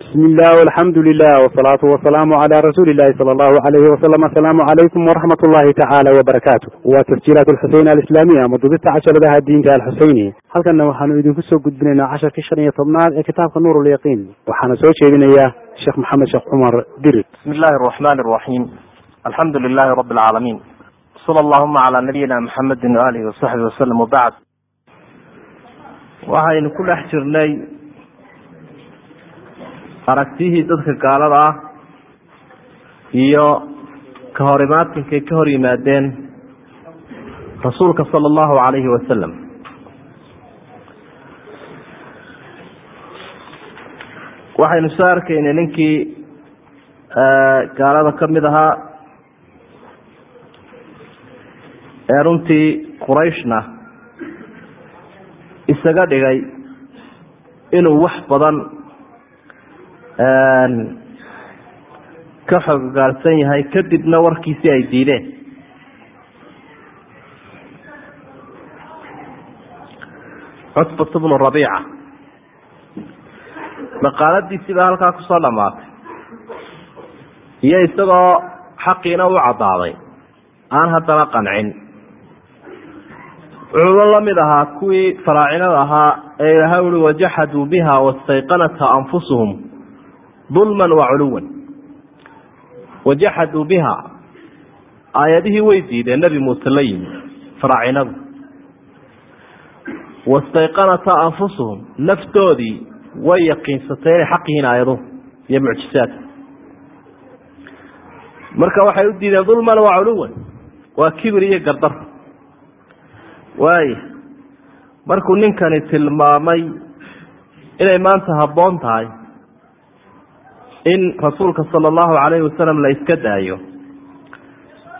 bismi illah alxamdu lilah wsalaatu wasalaamu cala rasuuli illahi sala allahu alayhi wasalam asalaamu calaykum waraxmat ullahi tacaala wabarakaatu waa tasjiilaat alxuseyn alislaamiya ama dubista casharadaha diinta alxuseyni halkanna waxaanu idinku soo gudbinaynaa casharkii shan iyo tobnaad ee kitaabka nuur lyaqiin waxaana soo jeedinaya sheekh maxamed sheekh cumar dirid. Bismi illahi araxmani araxiim alxamdu lilahi rabi alcaalamiin sala allahuma calaa nabiyina maxamedin waalihi wasaxbi wasalam wabacd waxaynu ku dhex jirnay aragtiyihii dadka gaalada ah iyo ka hor imaadkankay ka hor yimaadeen rasuulka sala allahu calayhi wasalam waxaynu soo arkaynay ninkii gaalada ka mid ahaa ee runtii qurayshna isaga dhigay inuu wax badan ka xogogaalsan yahay kadibna warkiisii ay diideen. Cutbat bnu rabiica. Maqaaladiisii baa halkaa ku soo dhamaatay iyo isagoo xaqiina u caddaaday. Aan haddana qancin. Wuxuuba la mid ahaa kuwii faraacinada ahaa ee ilaahay ui wajaxaduu biha wastayqanatha anfusuhum dulman wa culuwan. Wajaxaduu biha. Aayadihii way diideen nebi muuse la yimi faraacinadu wastayqanatha anfusuhum. Naftoodii way yaqiinsatay inay xaq yihiin aayaduhu iyo mucjisaadka marka waxay u diideen dulman wa culuwan. Waa kibir iyo gardar. Waaya markuu ninkani tilmaamay inay maanta habboon tahay in rasuulka sala allahu calayhi wasalam la iska daayo.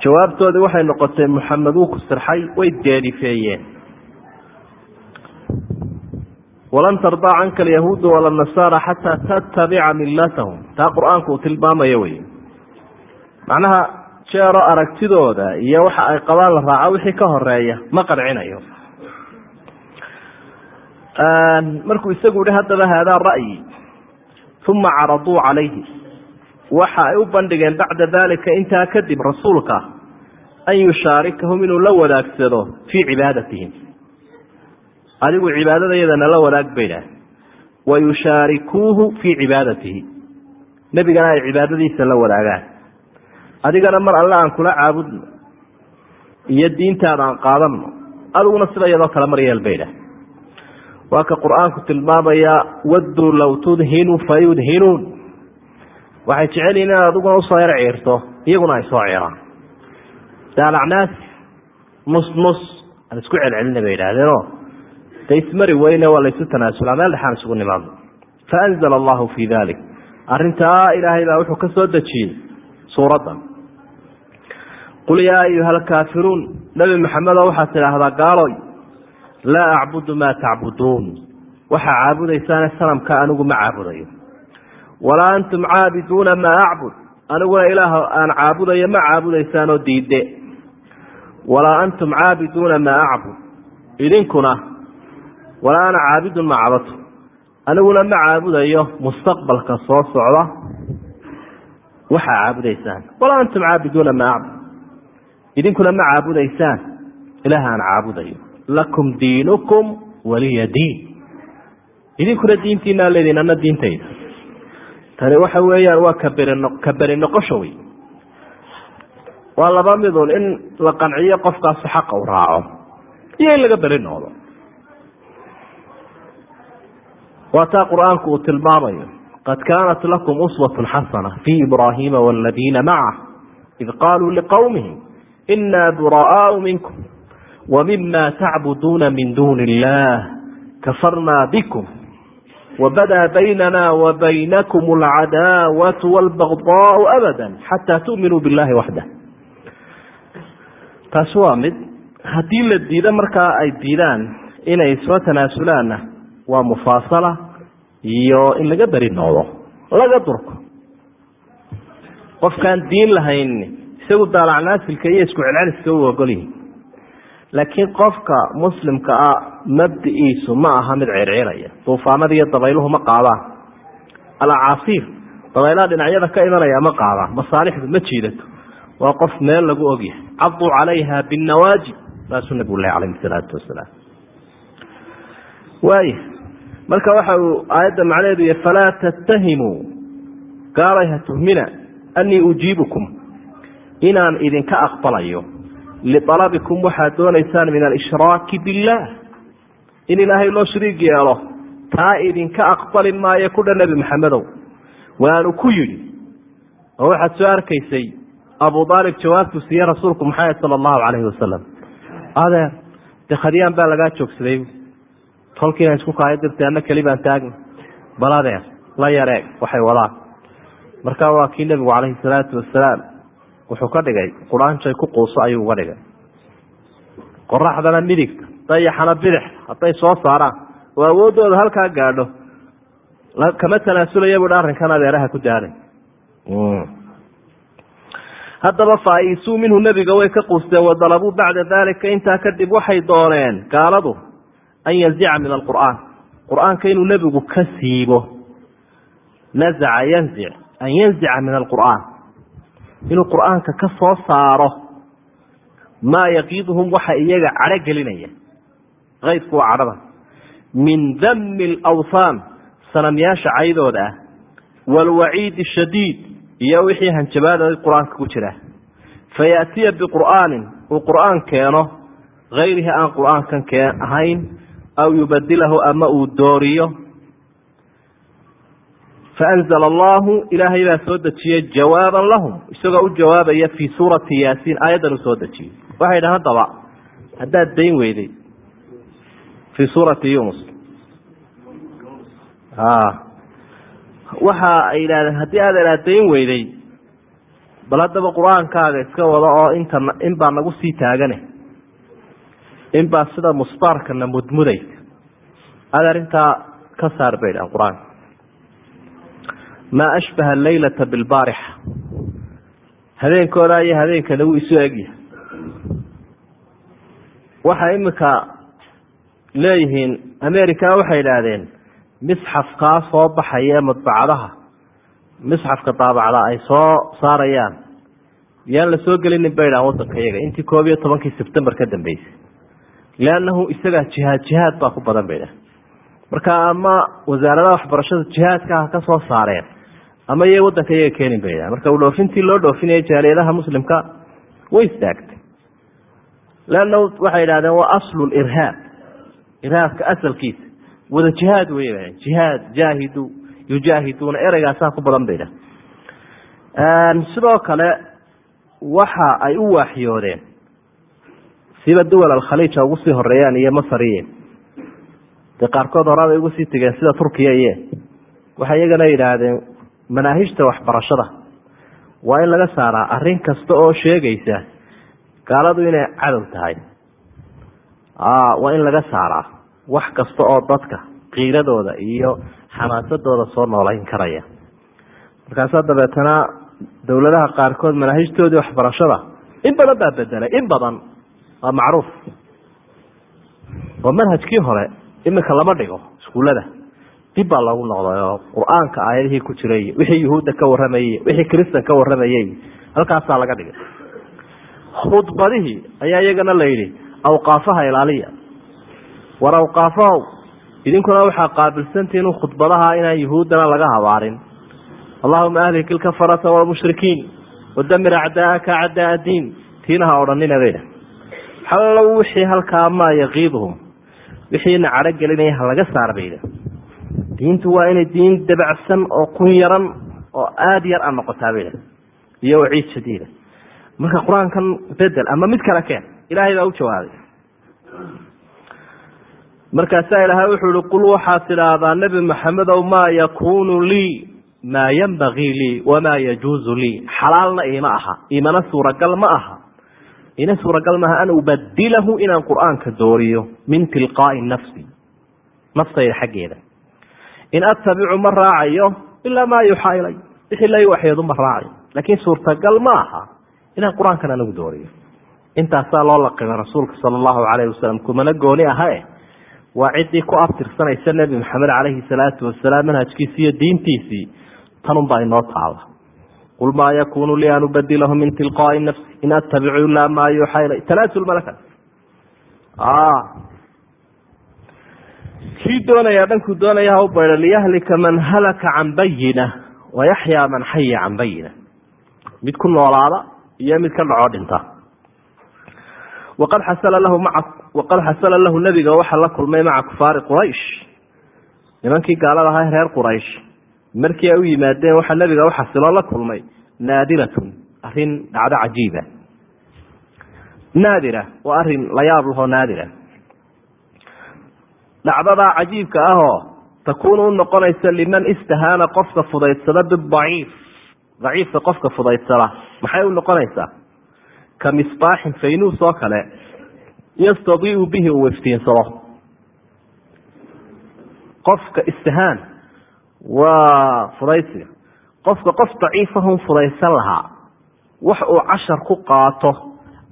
Jawaabtoodii waxay noqotay muxamed wuu ku sirxay way deerifeeyeen. Walan tardaa canka alyahuudu wala nasaara xataa tattabica millatahum. Taa qur'aanku uu tilmaamayo wey macnaha jeero aragtidooda iyo waxa ay qabaan la raaco wixii ka horreeya ma qancinayo markuu isagu yihi haddaba haadaa ra'yi uma caraduu calayhi. Waxa ay u bandhigeen bacda dalika intaa kadib rasuulka an yushaarikahum inuu la wadaagsado fii cibaadatihim adigu cibaadadayadana la wadaag baydhah wa yushaarikuuhu fii cibaadatihi. Nebigana ay cibaadadiisa la wadaagaan. Adigana mar alle aan kula caabudno iyo diintaada aan qaadano adiguna sida iyadoo kale mar yeel baydhah waa ka qur'aanku tilmaamaya wadduu low tudhinu fayudhinuun waxay jecel yihiin inaad adiguna u soo yar ciirto iyaguna ay soo ciiraan daalacnaasi nus aan isku celcelina bay yidhaahdeenoo de ismari weyne waa laysu tanaasulaa meel dhexaan isugu nimaadno faanzala allahu fii dalik arrintaa ilaahay baa wuxuu ka soo dejiyey suuraddan qul yaa ayuha alkaafiruun nebi maxamedo waxaad tidhaahdaa gaaloy laa acbudu maa tacbuduun waxaa caabudaysaane sanamka anigu ma caabudayo walaa antum caabiduuna maa acbud aniguna ilaah aan caabudayo ma caabudaysaanoo diide walaa antum caabiduuna maa acbud idinkuna walaa ana caabidun ma cabadtu aniguna ma caabudayo mustaqbalka soo socda. Waxaa caabudaysaan walaa antum caabiduuna maa acbud idinkuna ma caabudaysaan ilaah aan caabudayo lakum diinukum waliya diin. Idinkuna diintiinaa leediin ana diintayda. Tani waxa weeyaan waa kaberi ka beri noqosho wey waa laba midun in la qanciyo qofkaasu xaqa u raaco iyo in laga beri noqdo waa taa qur'aanku uu tilmaamayo qad kaanat lakum uswatun xasana fii ibraahiima waladiina macah id qaaluu liqowmihim inaa buraa'aau minkum wmima tacbuduuna min duuni illah kafarna bikum wabadaa baynana wa baynakum alcadaawatu walbagdaau abada xataa tu'minuu billahi waxdah taasi waa mid haddii la diido markaa ay diidaan inay soo tanaasulaanna waa mufaasala iyo in laga beri noqdo laga durko qofkaan diin lahayn isagu daalacnaasilka iyo isku celceliska u ogolyihi laakiin qofka muslimka ah mabdi'iisu ma aha mid circiraya duufaanada iyo dabayluhu ma qaadaan alacaasiir dabaylaha dhinacyada ka imanaya ma qaada. Masaalixdu ma jiidato. Waa qof meel lagu ogyahay caduu calayha binnawaajib saasuu nabigu calayhi salaatu wasalaam waaya marka waxa uu aayadda macnaheedu yahy falaa tattahimuu gaalay ha tuhmina annii ujiibukum inaan idinka aqbalayo lialabikum waxaad doonaysaan min alishraaki billaah in ilaahay loo shariig yeelo taa idinka aqbali maayo kudha nebi maxamedow waanu ku yidhi oo waxaad soo arkaysay abu aalib jawaabtuu siiye rasuulku maxamed sala allahu calayhi wasalam adeer de khadyaan baa lagaa joogsaday tolkiina isku kaayo dirtay anna keli baan taagna bal adeer la yareeg waxay wadaan marka waa kii nebigu calayhi salaatu wasalaam wuxuu ka dhigay quraanjay ku quuso ayuu uga dhigay. qoraxdana midigta dayaxana bidix hadday soo saaraan oo awooddooda halkaa gaadho kama tanaasulaya buhi arrinkan adeeraha ku daaday haddaba faaisuu minhu nebiga way ka quusteen wadalabuu bacda dalika intaa kadib waxay dooneen gaaladu an yanzica min alqur'aan. Qur'aanka inuu nebigu ka siibo nazaca yanzic an yanzica min alqur'aan inuu qur'aanka ka soo saaro maa yaqiiduhum waxa iyaga cadho gelinaya. Kaydku waa cadhada min dami alawthaan sanamyaasha caydooda ah waalwaciidi ashadiid iyo wixii hanjabaada qur'aanka ku jira. Fayaatiya biqur'aanin uu qur'aan keeno hayrihi aan qur'aankan ahayn aw yubadilahu ama uu dooriyo faanzla allahu ilaahay baa soo dejiyey jawaaban lahum isagoo u jawaabaya fii suurati yaasiin aayaddan uu soo dejiyey waxay dhahan haddaba haddaad dayn weyday fii suurati yunus waxa ay yidhahdeen haddii aad eraadayn weyday bal haddaba qur'aankaaga iska wado oo inta in baa nagu sii taagane in baa sida musbaarkana mudmudaysa aad arrintaa ka saar bay dhahan qur'aanka maa ashbaha alleylata bilbaarixa habeenkooda iyo habeenkana wuu isu egyahay waxay imika leeyihiin america waxay idhaahdeen misxafkaa soo baxaya ee madbacadaha misxafka daabacda ay soo saarayaan. Yaan la soo gelinin bay dhahan wadanka iyaga intii koob iyo tobankii sebtembar ka dambeysay. Leannahu isagaa jihaad jihaad baa ku badan bay dhahan marka ama wasaaradaha waxbarashada jihaadka ha ka saareen ama iy wadanka iyaga keenin bay marka dhoofintii loo dhoofinaya jaaliyadaha muslimka way istaagtay. Leannahu waxay idhahdeen waa aslu irhaab irhaabka asalkiisa. Wada jihaad wey jihaad jaahidu yujaahiduuna ereygaasaa ku badan bay dhahan sidoo kale waxa ay u waaxyoodeen siba duwal alkhaliija ugu sii horeeyaan iyo masariye dee qaarkood horaabay ugu sii tegeen sida turkiya iye waxay iyagana yidhaahdeen manaahijta waxbarashada. Waa in laga saaraa arrin kasta oo sheegaysa gaaladu inay cadow tahay. Waa in laga saaraa wax kasta oo dadka qiiradooda iyo xamaasadooda soo noolayn karaya. Markaasaa dabeetana dowladaha qaarkood manaahijtoodii waxbarashada in badan baa bedelay in badan waa macruuf. Oo manhajkii hore iminka lama dhigo iskuullada. Dib baa loogu noqday oo qur'aanka aayadihii ku jiray wixii yuhuudda ka warramayey wixii kristan ka warramayey halkaasaa laga dhigay. Khudbadihii ayaa iyagana la yidhi awqaafaha ilaaliya. War awqaafahow idinkuna waxaa qaabilsantihiin khudbadaha inaan yuhuuddana laga habaarin. Allahuma ahlik ilkafarata walmushrikiin wadamir acdaa'aka acdaa diin tiinaha odhanina bayda hallo wixii halkaa maa yaqiiduhum wixiina cadho gelinaya ha laga saar bayda diintu waa inay diin dabacsan oo kun yaran oo aada yar a noqotaa bayda iyo waciid shadiida. Marka qur'aankan bedel ama mid kale keen ilaahay baa u jawaabay markaasaa ilaahay wuxuu ihi qul waxaad tidhaahdaa nebi maxamedow maa yakuunu lii maa yambagii lii wamaa yajuuzu lii. Xalaalna iima aha imana suuragal ma aha ina suuragal maaha an ubadilahu inaan qur'aanka dooriyo min tilqaai nafsi naftayda xaggeeda. In attabicu ma raacayo ilaa maa yuuxaa ilay wixii la waxyeedu ma raacayo. Laakiin suurtagal ma aha inaan qur'aankan anigu dooriyo. Intaasaa loo laqimay rasuulka sala allahu calayhi wasalam kumana gooni ahae waa ciddii ku abtirsanaysa nebi maxamed calayhi salaatu wasalaam manhajkiisii iyo diintiisii. Tanunbaa inoo taala qul maa yakunu lii an ubadilahu min tilqaai nafsi in attabicu ilaa maa yuuxa ilay talaasul malaka kii doonaya dhankuu doonaya ha u liyahlika man halaka can bayina wayaxyaa man xaya can bayina mid ku noolaada iyo mid ka dhaco dhinta waqad xasala lahu maa waqad xasala lahu nebiga waxaa la kulmay maca kufaari quraysh nimankii gaalada ahaa reer quraysh markii ay u yimaadeen waxaa nebiga uxasiloo la kulmay naadiratun arrin dhacdo cajiiba naadira waa arrin la yaab lahoo naadira. Dhacdadaa cajiibka ahoo takuunu u noqonaysa liman istahaana qofka fudaydsada bidaciif daciifka qofka fudaydsada maxay u noqonaysaa ka misbaaxin faynuus oo kale yastadiiu bihi uu iftiinsado qofka istihaan waa fudaysiga qofka qof daciifahun fudaysan lahaa. Wax uu cashar ku qaato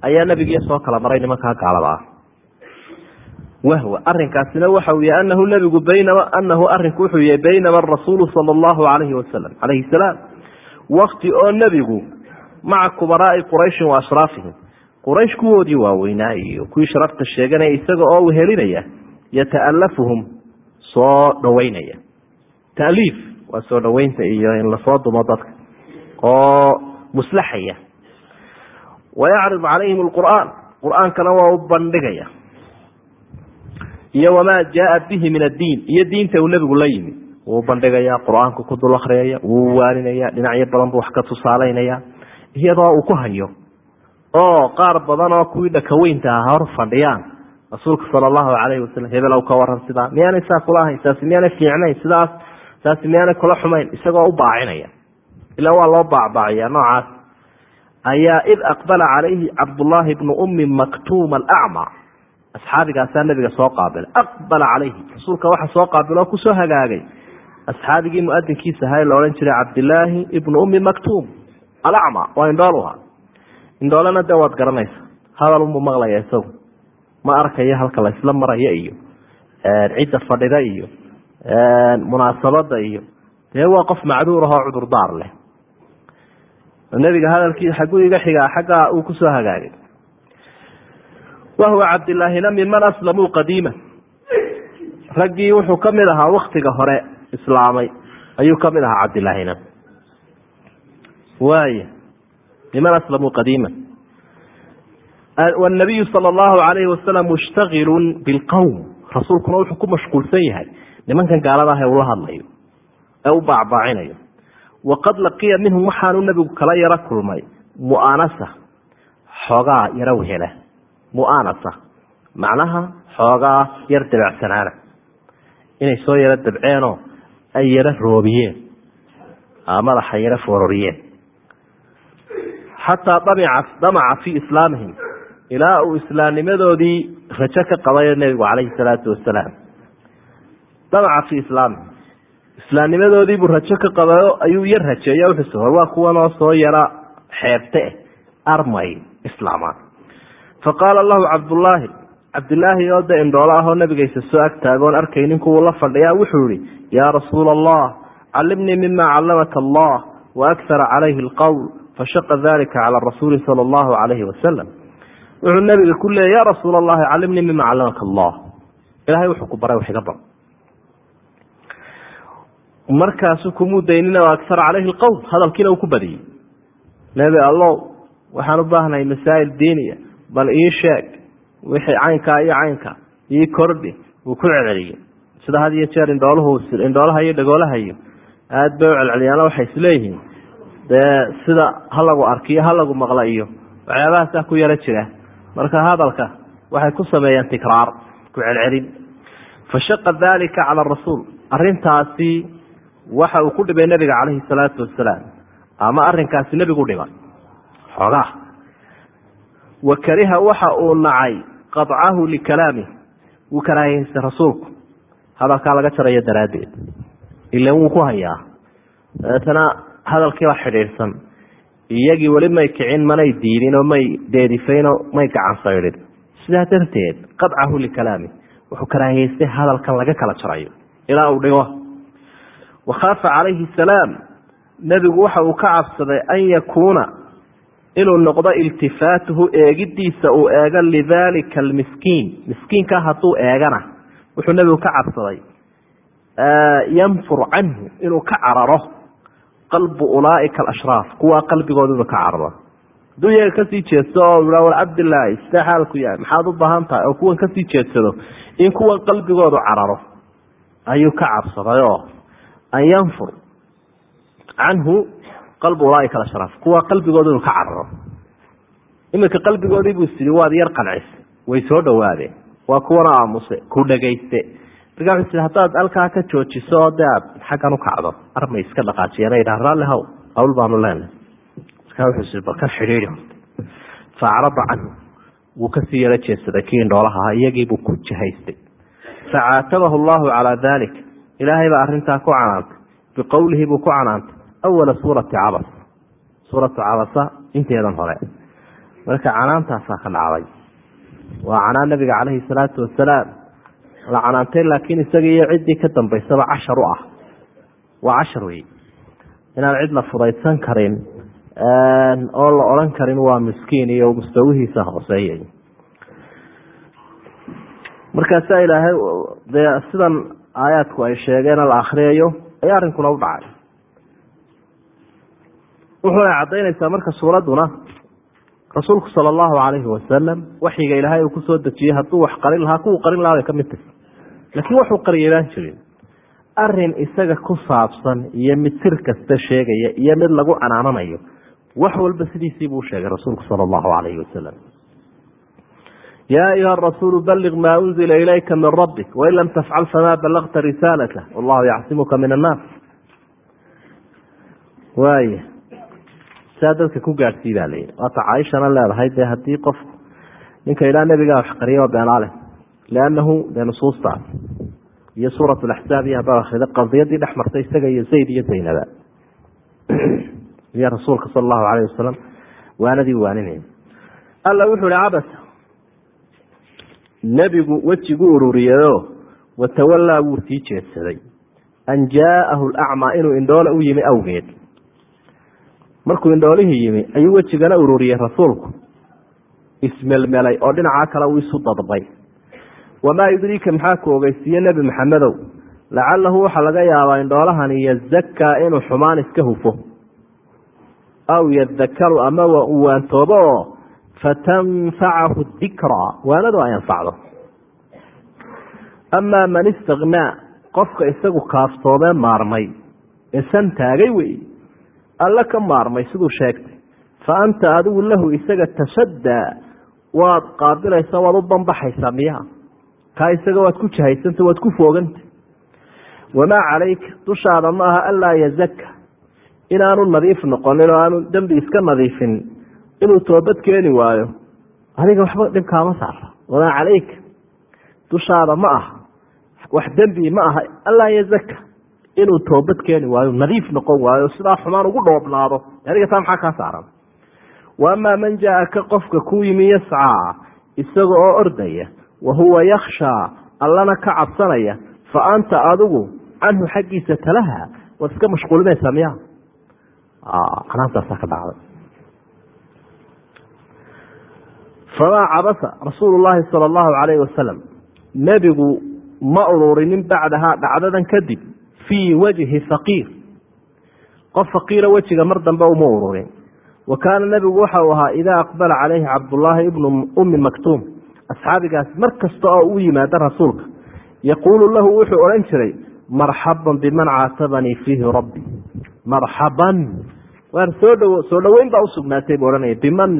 ayaa nabigiiyo soo kala maray nimankaa gaalada ah wahwa arinkaasina waxa uu yahay anahu nebigu baynama anahu arinku wuxuu yahay baynama arasuulu sala allahu alayhi wasalam calayhi salaam. Wakti oo nebigu maca kubaraai qurayshin wa ashraafihim quraysh kuwoodii waaweynaa iyo kuwii sharafta sheeganaya isaga oo wehelinaya yata'alafuhum soo dhaweynaya taaliif waa soo dhaweynta iyo in la soo dumo dadka. Oo muslaxaya. Wayacridu calayhim alqur'aan qur'aankana waa u bandhigaya. Iyo wamaa jaaa bihi min addiin. Iyo diinta uu nebigu la yimi wuu bandhigaya qur'aanku ku dul akriyaya wuu waaninaya dhinacyo badan buu wax ka tusaalaynaya. Iyadoo uu ku hayo. Oo qaar badan oo kuwii dhakaweynta ah hor fadhiyaan. Rasuulka sala allahu calayhi wasalam hebel ka waran sidaa miyaanay saa kula ahayn miyaanay fiicnayn? Sidaas saasi miyaanay kula xumayn isagoo u baacinaya. Ilaa waa loo baacbaaciya noocaas. Ayaa id aqbala calayhi cabdullaahi bnu ummi maktuum alacma. Asxaabigaasaa nabiga soo qaabilay. Aqbala calayhi rasuulka waxa soo qaabil oo ku soo hagaagay. Asxaabigii muadinkiisa ahaa la odhan jiray cabdilaahi ibnu ummi maktuum alacma waa indhooluha indhoolena dee waad garanaysa hadal unbuu maqlaya isagu. Ma arkayo halka laysla maraya iyo cidda fadhida iyo munaasabada iyo dee waa qof macduur ahoo cudurdaar leh. Nebiga hadalkii xaguu iga xigaa xaggaa uu ku soo hagaagay. Wahuwa cabdilaahina miman aslamuu qadiima. Raggii wuxuu ka mid ahaa waktiga hore islaamay ayuu ka mid ahaa cabdilaahina waaya miman aslamuu qadiima. Wanabiyu sala allahu alayhi wasalam mushtagilun bilqowm rasuulkuna wuxuu ku mashquulsan yahay nimankan gaalada ah ula hadlayo ee u baacbaacinayo. Waqad laqiya minhum waxaanu nebigu kala yaro kulmay mu'anasa xoogaa yaro wehela. Mu'anasa macnaha xoogaa yar dabeecsanaana inay soo yaro dabceenoo ay yaro roobiyeen madaxa yaro fororiyeen xataa damaca fii islaamihim ilaa uu islaamnimadoodii rajo ka qabayo nebigu calayhi salaatu wasalaam damaca fii islaamihim islaamnimadoodiibuu rajo ka qabayo ayuu yar rajeeyo wuxuuse hor waa kuwanoo soo yara xeebte armay islaamaan. Faqaala lahu cabdullaahi cabdilaahi oo de indhoolo ahoo nabigaysa soo agtaagoon arkaynin kuwuu la fadhiyaa wuxuu yihi yaa rasuula allah callimnii mima callamaka allah waakhara calayhi alqowl fashaqa dalika cala rasuuli sala allahu calayhi wasalam wuxuu nabiga ku leeyay ya rasuula allahi callimnii mima callamaka allah. Ilahay wuxuu ku baray wax iga bar markaasu kumuu daynina akhara calayhi alqowl hadalkiina uu ku badiyey. Nebi allow waxaan u baahnahay masaa'il diiniya bal ii sheeg wixii caynkaa iyo caynka ii kordhi wuu ku celceliyey. Sida had iyo jeer indhooluhu indhoolaha iyo dhagoolaha iyo aada bay u celceliyaano waxay isleeyihiin dee sida halagu arkiyo halagu maqla iyo waxyaabahaasaa ku yaro jira. Marka hadalka waxay ku sameeyeen tikraar ku celcelin. Fashaqa dalika cala rasuul arintaasi waxa uu ku dhibay nabiga calayhi salaatu wasalaam ama arinkaasi nebigu dhiba xoogaa. Wa kariha waxa uu nacay qadcahu likalaamih wuu karaahiyeysta rasuulku. Hadalkaa laga jarayo daraaddeed. Ilan wuu ku hayaa. Dabeetana hadalkiibaa xidhiidhsan. Iyagii weli may kicin manay diidin oo may deedifayn oo may gacan saydhin sidaa darteed qadcahu likalaamih wuxuu karaahiyeystay hadalkan laga kala jarayo. Ilaa uu dhigo wakhaafa calayhi salaam nebigu waxa uu ka cabsaday an yakuuna inuu noqdo iltifaatuhu eegidiisa uu eego lidaalika almiskiin miskiinka hadduu eegana wuxuu nebigu ka cabsaday. yanfur canhu inuu ka cararo. qalbu ulaaika alashraaf kuwaa qalbigooda inuu ka cararo hadduu iyaga ka sii jeedso oo a war cabdilaahi sidee xaalku yahay maxaad u baahan tahay oo kuwan ka sii jeedsado in kuwan qalbigoodu cararo ayuu ka cabsaday. oo an yanfur canhu qalbu ulaaika alashraaf kuwaa qalbigooda inuu ka cararo. Iminka qalbigoodii buu sidi waad yar qancis way soo dhawaadeen waa kuwana aamuse ku dhegayste markaa haddaad halkaa ka joojiso oo dee aad xaggan u kacdo armay iska dhaqaajiyeen idhaa raalli haw hawl baanu leenahay. Markaa wuxuu ii balkan xidhiidhi fa acrada canhu wuu ka sii yaro jeedsaday kii indhoolaha ahaa iyagiibuu ku jihaystay facaatabahu allahu calaa dalik ilaahay baa arrintaa ku canaantay. Biqowlihi buu ku canaantay. Awala suurati cabas. Suuratu cabasa inteedan hore. Marka canaantaasaa ka dhacday. Waa canaan nabiga caleyhi salaatu wasalaam. La canaantay laakiin isaga iyo ciddii ka dambaysaba cashar u ah. Waa cashar wey inaan cid la fudaysan karin oo la odhan karin waa miskiin iyo mustawihiisa hooseeyay markaasaa ilaahay dee sidan aayaadku ay sheegeena la akriyayo ayaa arrinkuna u dhacay. Wuxuuna caddaynaysaa marka suuradduna rasuulku sala allahu calayhi wasalam waxyiga ilaahay uu ku soo dejiyey hadduu wax qarin lahaa kuwuu qarin lahaa bay ka mid tahay. Laakiin waxuu qariyabaan jirin arrin isaga ku saabsan iyo mid sir kasta sheegaya iyo mid lagu canaananayo wax walba sidiisii buu sheegay rasuulku sala allahu calayhi wasalam yaa ayuha rasuulu balliq maa unzila ilayka min rabbik wain lam tafcal famaa ballagta risaalata wallahu yacsimuka min annaas waaya saa dadka ku gaadhsii baa layihi waata caaishana leedahay dee haddii qof ninka ilaa nebigaa wax qariya oo beenaaleh liannahu dee nusuusta iyo suurat laxsaab iyo haddaad akrida qadiyadii dhex martay isaga iyo zayd iyo zaynaba iyo rasuulka sala allahu calayh wasalam waanadii waaninay alla wuxuu ihi cabasa nebigu wejigu ururiyeyo watawallaa wuu sii jeedsaday. An jaa'ahu lacmaa inuu indhoole u yimi awgeed. Markuu indhoolihii yimi ayuu wejigana ururiyey rasuulku. Ismelmelay oo dhinacaa kale uu isu dadbay wamaa yudriika maxaa ku ogeysiiye nebi maxamedow? Lacalahu waxaa laga yaabaa indhoolahani yazakaa inuu xumaan iska hufo. Aw yadakaru ama uu waantoobo. oo fatanfacahu dikraa waanadu ay anfacdo amaa man istaknaa qofka isagu kaaftoomee maarmay ee san taagay wey alle ka maarmay siduu sheegtay fa anta adigu lahu isaga tasaddaa waad qaabilaysa waad u banbaxaysaa miyaa kaa isaga waad ku jahaysanta waad ku fooganta wamaa calayka dushaada ma aha anlaa yazaka inaanu nadiif noqonin oo aanu dembi iska nadiifin inuu toobad keeni waayo. Adiga waxba dhibkaama saara wamaa calayka dushaada ma aha. Wax dembi ma aha. Anlaa yazaka inuu toobad keeni waayo nadiif noqon waayo sidaa xumaan ugu dhoobnaado. Adiga taa maxaa kaa saaran? Wa man jaa-aka qofka ku yimi yascaa isaga oo ordaya wa huwa yakhshaa allana ka cabsanaya fa anta adigu canhu xaggiisa talaha waad iska mashquulinaysaa miya canaantaasaa ka dhacday famaa cabasa rasuulu llaahi sala allahu calayhi wasalam nebigu ma ururinin bacdahaa dhacdadan kadib fii wajhi faqiir. Qof faqiira wejiga mar dambe uma ururin wa kaana nebigu waxa uu ahaa idaa aqbala calayhi cabdullaahi ibnu ummi maktuum. Asxaabigaas mar kasta oo u yimaada rasuulka yaquulu lahu wuxuu odhan jiray marxaban biman caatabanii fiihi rabbi. Marxaban. Waar soo dhowo soo dhoweyn baa usugnaatay buu odhanaya biman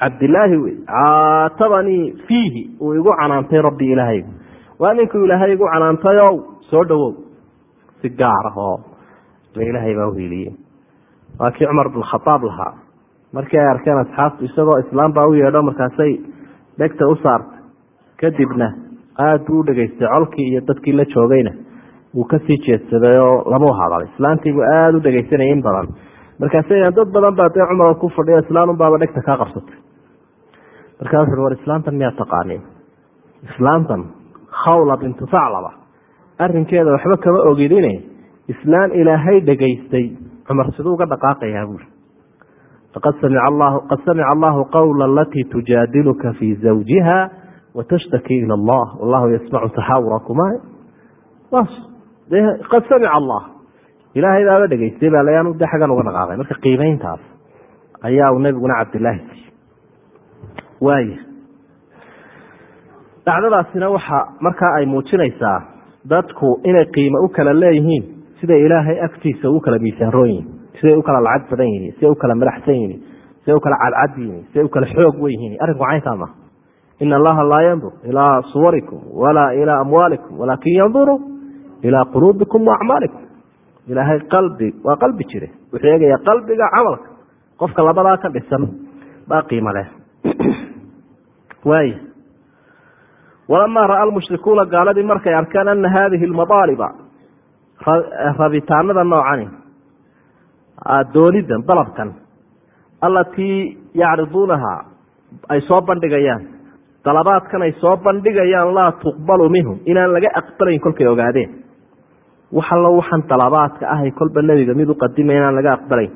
cabdilaahi wey caatabanii fiihi uu igu canaantay rabbi ilaahay. Waa ninkuu ilaahay igu canaantayow soo dhowow si gaar ah oo ilaahay baa uhiiliye waa kii cumar bin khadaab lahaa. Markii ay arkeen asxaabtu isagoo islaam baa u yeedho markaasay dhegta u saartay kadibna aada buu u colkii iyo dadkii la joogayna. Wuu ka sii jeedsaday oo lamau hadalay islaantiibuu aada u dhegeysanayay in badan. Markaasay dad badan baa dee cumar ku fadhiyo islaanun baaba dhegta kaa qabsatay markaa wuxu war islaantan miyaa taqaaniin islaantan khawla bintu saclaba arinkeeda waxba kama ogidine islaan ilaahay dhegaystay cumar siduu uga dhaqaaqayaa buuri qad samica allahu qawla alatii tujaadiluka fii zawjiha watashtaki ila allah. Wallahu yasmacu taxaawurakuma qad samica allah. Ilaahay baaba dhegaystay baa layaan de xaggan uga dhaqaaqay. Marka qiimeyntaas ayaa uu nabiguna cabdilaahi waaya dhacdadaasina waxa markaa ay muujinaysaa dadku inay qiimo u kala leeyihiin siday ilaahay agtiisa u kala miisaaroon yihiin siday u kala lacag badan yihiin siday u kala madaxsan yihiin siday u kala cadcad yihiin siday u kala xoog wen yihiin arrinku caynkaa maha ina allaha laa yandur ilaa suwarikum walaa ilaa amwaalikum walaakin yanduru ilaa quluubikum wa acmaalikum. Ilaahay qalbi waa qalbi jire. Wuxuu eegayaa qalbiga camalka. Qofka labadaa ka dhisan baa qiimo leh waaya walamaa ra'a almushrikuuna gaaladii markay arkeen ana haadihi lmadaaliba rabitaanada noocani. Doonidan dalabkan. Allatii yacriduunahaa ay soo bandhigayaan. Dalabaadkan ay soo bandhigayaan laa tuqbalu minhum inaan laga aqbalayn kolkay ogaadeen. Waxallo waxaan dalabaadka ahay kolba nebiga mid u qadimay inaan laga aqbalayn.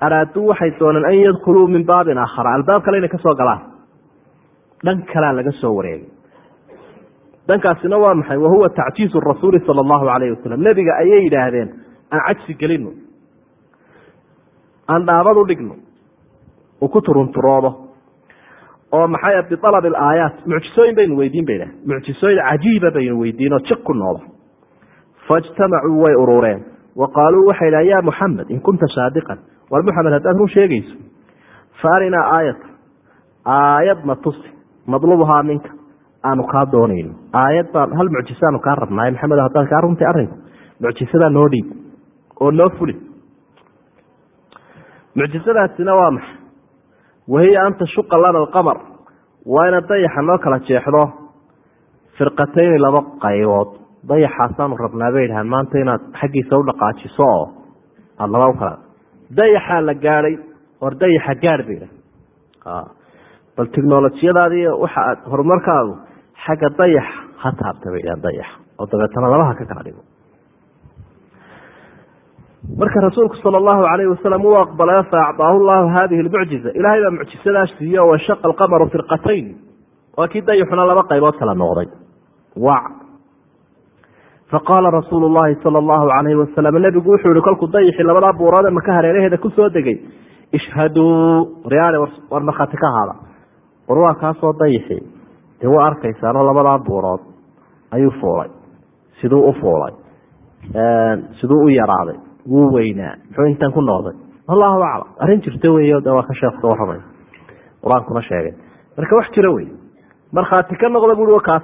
Araaduu waxay dooneen an yadkuluu min baabin aakhara albaab kale inay ka galaan dhan kalea laga soo wareegay. Dhankaasina waa maxay? Wahuwa tacjiizu rasuuli sala allahu calayhi wasalam nebiga ayay yidhaahdeen aan cajsi gelino aan dhaabad u dhigno. Uu ku turunturoodo. Oo maxay bialabi alaayaat mucjisooyin baynu weydiin bay dhahdeen mucjisooyin cajiiba baynu weydiin oo jiq ku noodo faijtamacuu way urureen wa qaaluu waxay dhaha ya muxamed in kunta saadiqan. War muxamed haddaad run sheegayso. Fa arinaa aayata. Aayadna tusi madlubuhaa minka aanu kaa doonayno aayad baan hal mucjisaanu kaa rabnaaye maxamed haddaad kaa runtay arrinku mucjisadaa noo dhiib oo noo fuli mucjisadaasina waa maxay wahiya an tashuqa lana alqamar waa inaad dayaxa noo kala jeexdo firqatayni laba qaybood dayaxaasaanu rabnaa bay dhahaan maanta inaad xaggiisa u dhaqaajiso oo aada laba u kala dayaxaa la gaadhay or dayaxa gaadh bay dhaha bal technolojiyadaadi waxa aad horumarkaadu xagga dayax ha taabta bay dhahaan dayax. Oo dabeetana labaha ka kala dhigo. Marka rasuulku sala allahu calayhi wasalam uu aqbalay fa acdaahu llahu hadihi lmucjiza ilaahay baa mucjisadaas siiye washaqa alqamaru firqatayn. Waa kii dayaxuna laba qaybood kala noqday. Wac faqaala rasuulu llahi sala allahu calayhi wasalam nebigu wuxuu yihi kolkuu dayaxii labadaa buuroode maka hareeraheeda ku soo degay. Ishhaduu. Waryaale war markhaati ka haada war waa kaasoo dayaxi dee waa arkaysaanoo labadaa buurood? Ayuu fuulay. Siduu u fuulay. Siduu u yaraaday. Wuu weynaa. Muxuu intan ku noqday allahu aclam. Arrin jirta wey de waa ka sheekh ka qur'aankuna sheegay. Marka wax jiro wey markhaati ka noqda bui kaas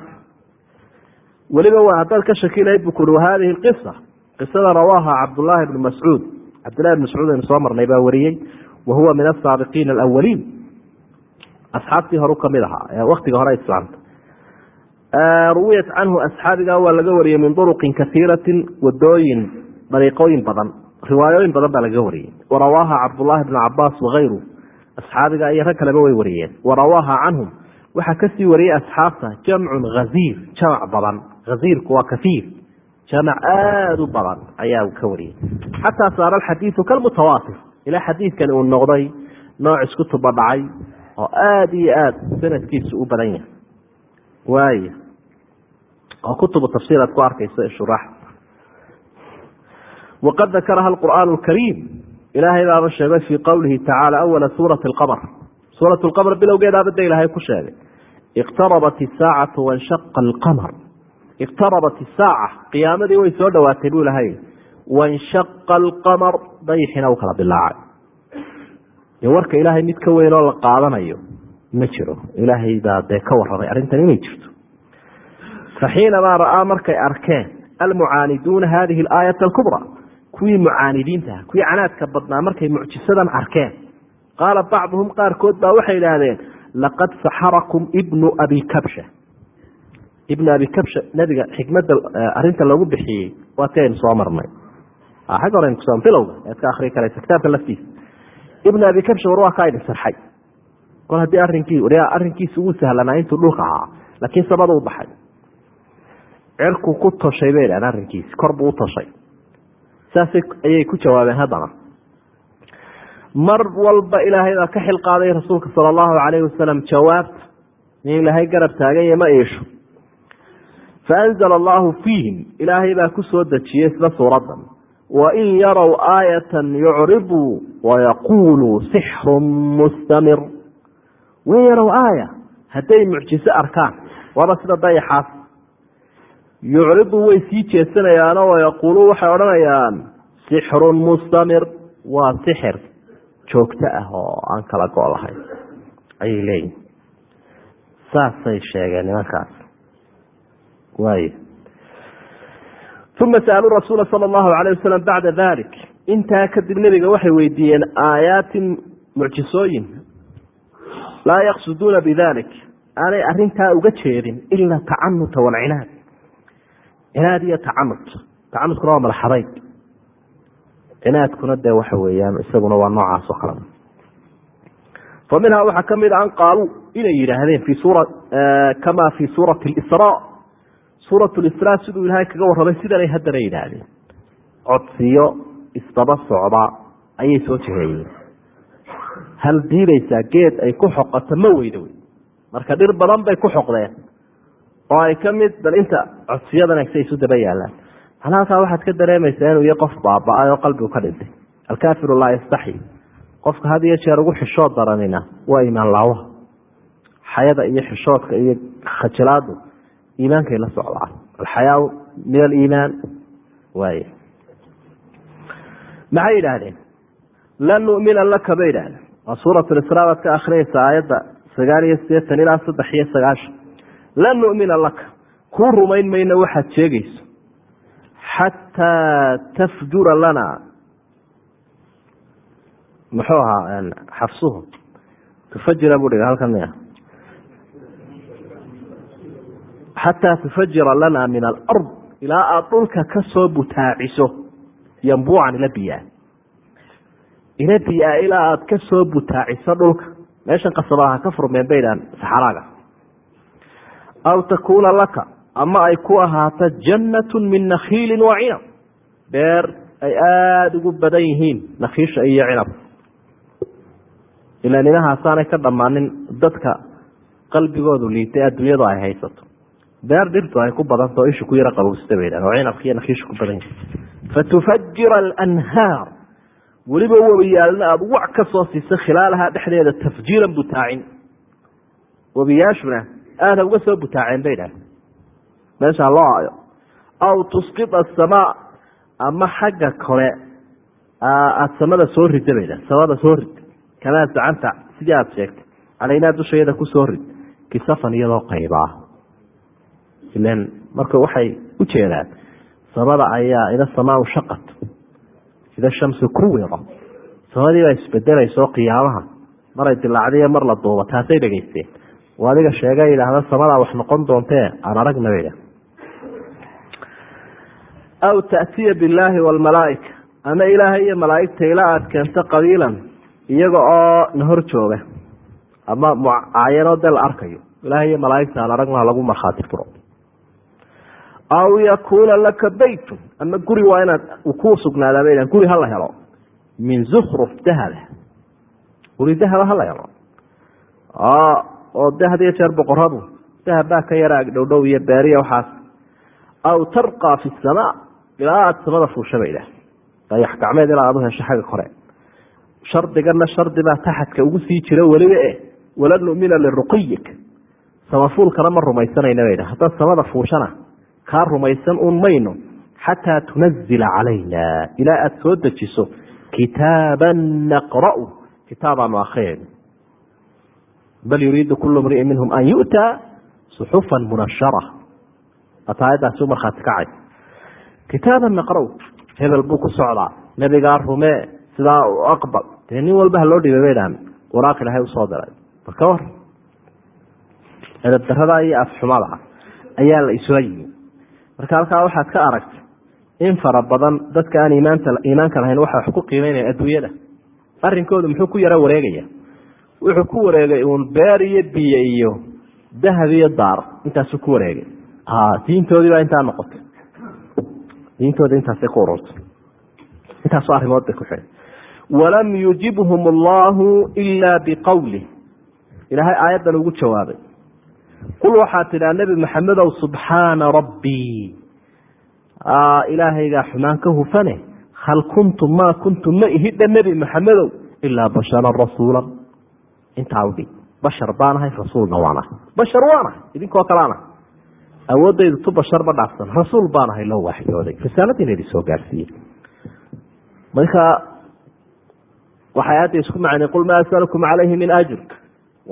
weliba waa haddaad ka shaki lahayd bu kuhi wahadihi lqisa qisada rawaaha cabdullaahi bnu mascuud. Cabdillahi bn mascuud aynu soo marnay baa wariyey. Wa huwa min asaabiqiina alawaliin asxaabtii horu ka mid ahaa ee waktiga hore islaamta ruwiyat canhu asxaabiga waa laga wariyey min duruqin kaiiratin wadooyin dariiqooyin badan riwaayooyin badan baa laga wariyey. Warawaaha cabdullaahi bnu cabaas wakayru asxaabiga iyo rag kaleba way wariyeen. Warawaaha canhum waxaa ka sii wariyey asxaabta jamcun haziir jamac badan. Haziirku waa kaiir jamac aada u badan ayaa ka wariyey. Xataa saara alxadiidu kalmutawaatir ilaa xadiidkani uu noqday nooc isku tuba dhacay oo aada iyo aada sanadkiisu u badan yahay. Waay. Oo kutubu tafsiir aad ku arkayso shuraax. Waqad dakaraha alqur'aan alkariim ilaahay baaba sheegay fii qowlihi tacaala awala suurati alqamar suurat lqamr bilowgeedaaba de ilaahay ku sheegay. Iqtarabat isaacatu wanshaqa alqamar. Iqtarabat isaaca qiyaamadii way soo dhowaatay buu ilahay wanshaqa alqamar. Dayixina u kala bilaacay dee warka ilaahay mid ka weyn oo la qaadanayo ma jiro. Ilaahay baa dee ka warramay arrintan inay jirto. Faxiinamaa ra'aa markay arkeen almucaaniduuna hadihi alaayata alkubra. Kuwii mucaanidiinta kuwii canaadka badnaa markay mucjisadan arkeen. Qaala bacduhum qaarkood baa waxay idhaahdeen laqad saxarakum ibnu abi kabsha. Ibnu abi kabsha nabiga xikmada arinta loogu bixiyey waa ti aynu soo marnay xagga hore kuso bilowga ead ka akrii karaysa kitaabka laftiisa ibnu abi kabsha war waa kaa idin sarxay. Kol haddii arrinkii arrinkiisa ugu sahlanaa intuu dhulka ahaa laakiin sabada u baxay. Cirku ku toshay bay dhahan arrinkiisi kor buu u toshay. Saasay ayay ku jawaabeen haddana. Mar walba ilaahay baa ka xil qaaday rasuulka sala allahu calayhi wasalam jawaabta. In ilaahay garab taaganya ma iisho faanzala allahu fiihim. Ilaahay baa ku soo dejiyey isla suuradan wain yarow aayatan yucriduu wayaquuluu sixrun mustamir wain yarow aaya hadday mucjiso arkaan waaba sida dayaxaas yucriduu way sii jeesanayaano wayaquuluu waxay odhanayaan sixrun mustamir waa sixir joogto ah oo aan kala go' lahayn ayay leeyihiin saasay sheegeen nimankaas waay uma sa'aluu rasuula sala allahu alayh wasalam bacda dalik intaa kadib nebiga waxay weydiiyeen aayaatin mucjisooyin laa yaqsuduuna bidalik aanay arintaa uga jeedin ila tacanuta walcinaad cinaad iyo tacanut tacanudkuna waa madaxadayg cinaadkuna dee waxa weeyaan isaguna waa noocaas oo kale fa waxaa ka mid a an qaaluu inay yidhaahdeen kama fi suurati lisra suurat lisra siduu ilaahay kaga warramay sidanay haddana yidhaahdeen. Codsiyo isdaba socda ayay soo jiheeyeen hal diidaysaa geed ay ku xoqato ma weyda wey. Marka dhir badan bay ku xoqdeen. Oo ay ka mid bal inta codsiyadan egsa isu daba yaalaan. Macnaa halkaa waxaad ka dareemaysaa inuu iyo qof baaba-ay oo qalbigu ka dhintay. Alkaafiru laa yastaxyi qofka had iyo jeer ugu xishood daranina waa iimaan laawaha xayada iyo xishoodka iyo khajilaadu iimaankay la socdaan alxayaau min aliimaan waay maxay yidhaahdeen? Lan numina laka bay yidhahdeen waa suurat lisra baad ka akrinaysa aayadda sagaal iyo sideetan ilaa saddex iyo sagaashan. Lan numina laka. Kuu rumayn mayno waxaad sheegayso. Xataa tafjura lana. Muxuu ahaa xafsuhu. Tufajira buu dhiga halkan miya xataa tufajira lana min alard ilaa aada dhulka ka soo butaaciso yambuucan ila biyaa ila biyaa ilaa aada ka soo butaaciso dhulka meeshan qasabadaha ka furmeen baydhaan saxaraaga aw takuuna laka ama ay ku ahaato jannatu min nakhiili wa cinab beer ay aada ugu badan yihiin nakhiisha iyo cinab ilaa ninahaasaanay ka dhammaanin dadka qalbigoodu liitay adduunyadu ay haysato beer dhirtu ay ku badantao isha ku yaro qabowsta bay dhahan oo cinabka iyo nakhiisha ku badan yihiin fatufajira alanhaar. Weliba webiyaalna aada wac ka siisa khilaalaha dhexdeeda tafjiiran butaacin webiyaashuna aada uga soo butaaceen bay dhahan meeshaa loo ayo aw tusqid asamaa ama xagga kore aada samada soo rida bay dhahan samada soo rid. Kamaa zacanta sidii aada sheegtay calaynaa dushayada ku rid. Kisafan iyadoo qaybaa ilan marka waxay u jeedaan samada ayaa ida samaau shaqat ida shamsu kuwira samadii baa isbedelayso qiyaamaha maray dilaacdiyo mar la duuba taasay dhegeysteen. Oo adiga sheega yidhaahda samadaa wax noqon doontee aan aragna bay aw taأtiya billaahi wاlmalaaika ama ilaahay iyo malaaigta ila aad keento qabiilan iyaga oo na hor jooga ama mucaayanoo dee la arkayo. Ilahay iyo malaaigta aan aragna lagu markhaati furo aw yakuuna laka beytun ama guri waa inaad ku sugnaadaa bay guri hala helo min zukruf dahaba guri dahaba hala helo oo de iyo jeer boqoradu dahab baa ka yara agdhowdhow iyo beeriya waxaas aw tarqaa fi samaa ilaa aada samada fuusha ba idhaah dayax gacmeed ilaa aad u hesho xagga kore shardigana shardi baa taxadka ugu sii jira weliba e walan numina liruqiyik samafuulkana ma rumaysanayna ba idha haddaad samada fuushana kaa rumaysan un mayno xataa tunazila calayna. Ilaa aada soo dejiso kitaaban naqra'u. Kitaabaanu akhriyayno bal yuriidu kulu mri'in minhum an yu'taa suxufan munashara. Ataayadaasi u markhaati kacay kitaaban naqra'u. Hebel buu ku socdaa. Nebigaa rumee sidaa u aqbal. Dee nin walba ha loo dhibay bay dhahan waraaq ilaahay u soo diray bal ka war edabdarada iyo afxumada ayaa la isula yimi marka halkaa waxaad ka aragtay in fara badan dadka aan iimaanka lahayn waxa wax ku qiimeynaya adduunyada. Arrinkoodu muxuu ku yaro wareegaya. Wuxuu ku wareegay uun beer iyo biyo iyo dahab iyo daar. Intaasuu ku wareegay. Diintoodii baa intaa noqotay. Diintooda intaasay ku ururtay. Intaasoo arrimood bay ku xidhay. Walam yujibhum allahu ila biqowlih ilaahay aayaddan ugu jawaabay qul waxaa tidhaa nebi maxamedow subxaana rabbii ilaahaygaa xumaan ka hufane hal kuntu maa kuntu ma ihidha nebi maxamedow ilaa basharan rasuula intaa udhi bashar baanahay rasuulna waanahay bashar waanahay idinkoo kaleanahay awoodaydu tu bashar ma dhaafsan rasuul baanahay loo waaxyooday risaaladiina idin soo gaarsiiyey marka waxay aadda isku macnay qul maa asalukum calayhi min ajr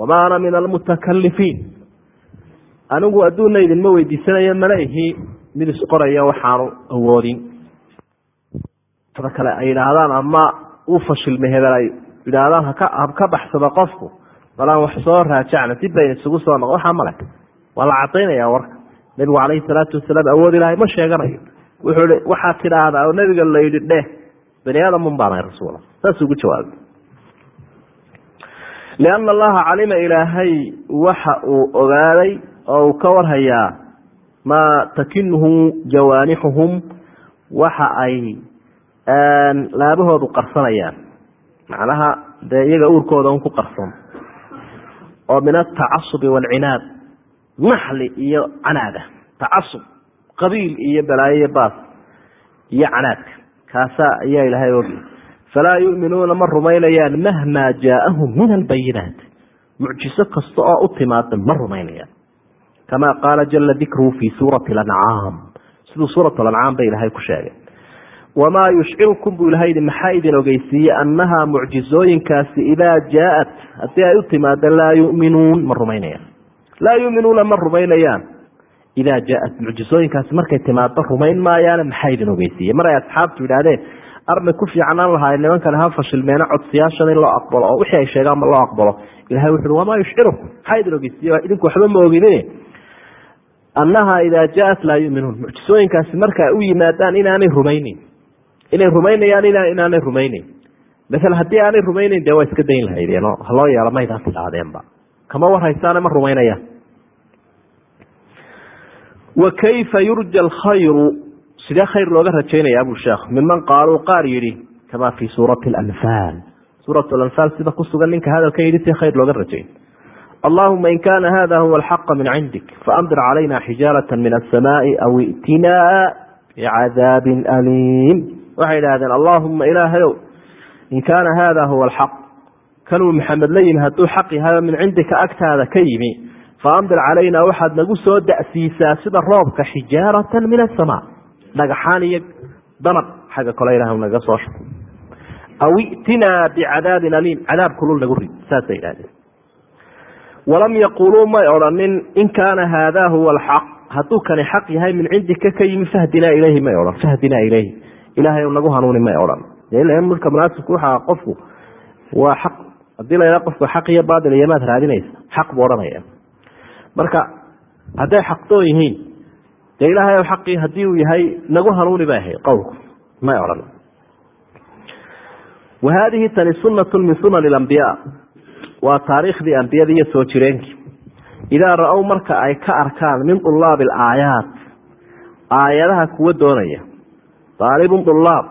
wamaa ana min almutakalifiin anigu adduunna idinma weydiisanayo mana ihi mid isqoraya waxaanu awoodin. Kale ay yidhaahdaan ama uu fashilmay hebel ay yidhaahdaan haka baxsada qofku balaan wax soo raajacna dib bayna isugu soo noqo waxaa male waa la cadaynaya warka. Nebigu calayhi salaatu wasalaam awood ilaahay ma sheeganayo. Wuxuu i waxaad tidhaahdaa oo nebiga la dheh bani aadamun baanahay rasuula saas ugu jawaabay. Lianna allaha calima ilaahay waxa uu ogaaday oo uu ka warhayaa maa takinuhu jawaanixuhum waxa ay laabahoodu qarsanayaan. Macnaha dee iyaga uurkooda un ku qarsan. Oo min altacasubi waalcinaad naxli iyo canaada. Tacasub qabiil iyo balaayo baas iyo canaadka kaasaa ayaa ilaahay ogi falaa yuminuuna ma rumaynayaan mahmaa jaaahum min albayinaat mucjiso kasta oo u timaada ma rumaynayaan kama qaala jala dikruhu fii suurati lancaam siduu suurat lancaam ba ilaahay ku sheegay wamaa yushcirkum buu ilahay yidhi maxaa idin ogeysiiyey annahaa mucjizooyinkaasi idaa jaaat haddii ay u timaado laa yuminuun ma rumaynayaan laa yuminuuna ma rumaynayaan idaa jaaat mucjizooyinkaasi markay timaado rumayn maayaana maxaa idin ogeysiiyey mar ay asxaabtu yidhaahdeen armay ku fiicnaan lahaay nimankan ha fashilmeena codsiyaashan in loo aqbalo oo wixii ay sheegaanba loo aqbalo ilahay wuxu uhi wamaa yushcirukum maxaa idin ogeysiiye idinku waxba ma ogidin annahaa idaa jaaat laa yuminuun. Mucjizooyinkaasi marka u yimaadaan inaanay rumaynin. Inay rumaynayaan inaanay rumayneyn maala haddii aanay rumayneyn dee waa iska dayn lahaydeenoo haloo yeelo maydaan tidhaahdeenba kama warhaysaane ma rumaynayaan wa kayfa yurja alkhayru? Sidee khayr looga rajaynaya abu sheekh? Miman qaaluu qaar yidhi kama fii suurati alanfaal. Suurat alanfaal sida ku ninka hadalka yidhi si khayr looga rajayn allahuma in kana hada huwa alxaqa min cindik faamdir calayna xijaarata min asamaai aw itinaa bicadaabin aliim waxay idhahdeen allahuma ilaahayow in kaana haada huwa alxaq kanuu maxamed la yimi hadduu xaq yahayo min cindika agtaada ka yimi faamdir calaynaa waxaad nagu soo da'siisaa sida roobka xijaaratan min asamaa dhagaxaan iyo danab xagga kole ilah naga soo shuko aw itinaa bicadaabin aliim cadaab kulul nagu rid saasay idhahdeen walam yaquuluu may odhanin in kaana haada huwa alxaq hadduu kani xaq yahay min cindika ka yimi fahdinaa ilayhi may odhan fahdinaa ilayhi. Ilahay nagu hanuuni may odhan marka munaasibku waxa qofku waa xaq. Hadii la qofku xaq iyo baatil iyo maad raadinaysa xaq buu odhanaya. Marka hadday xaqdoon yihiin dee ilaahay xaqii haddii uu yahay nagu hanuuni bay ahayd qowlku may odhan wa haadihi tani sunatu min sunan alambiyaa waa taariikhdii ambiyada iyo soo jireenkii. Idaa ra'ow marka ay ka arkaan min ulaabi alaayaat aayadaha kuwa doonaya. Daalibun dulaab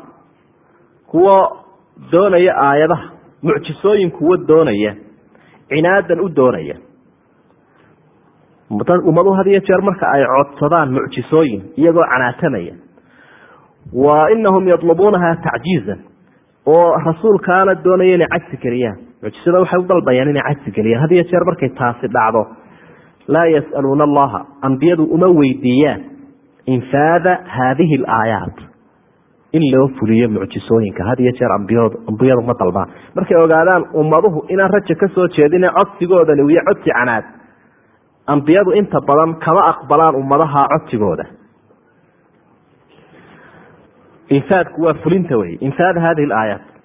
kuwo doonaya aayadaha. Mucjisooyin kuwo doonaya cinaadan u doonaya. Ummadu had iyo jeer marka ay codsadaan mucjisooyin iyagoo canaatamaya wa inahum yadlubuunaha tacjiizan oo rasuulkaana doonaya inay cajsi geliyaan mucjisada waxay u dalbayaan inay cajsi geliyaan had jeer markay taasi dhacdo laa yas'aluuna allaha. Ambiyadu uma weydiiyaan infaada haadihi alaayaat in loo fuliyo mucjisooyinka. Had iyo jeer ambiyad ambiyadu ma dalbaan markay ogaadaan ummaduhu inaan raja ka soo jeedine codsigoodani wiyo codsi canaad. Ambiyadu inta badan kama aqbalaan ummadaha codsigooda. Infaadku waa fulinta wey infaad hadihi alaayaat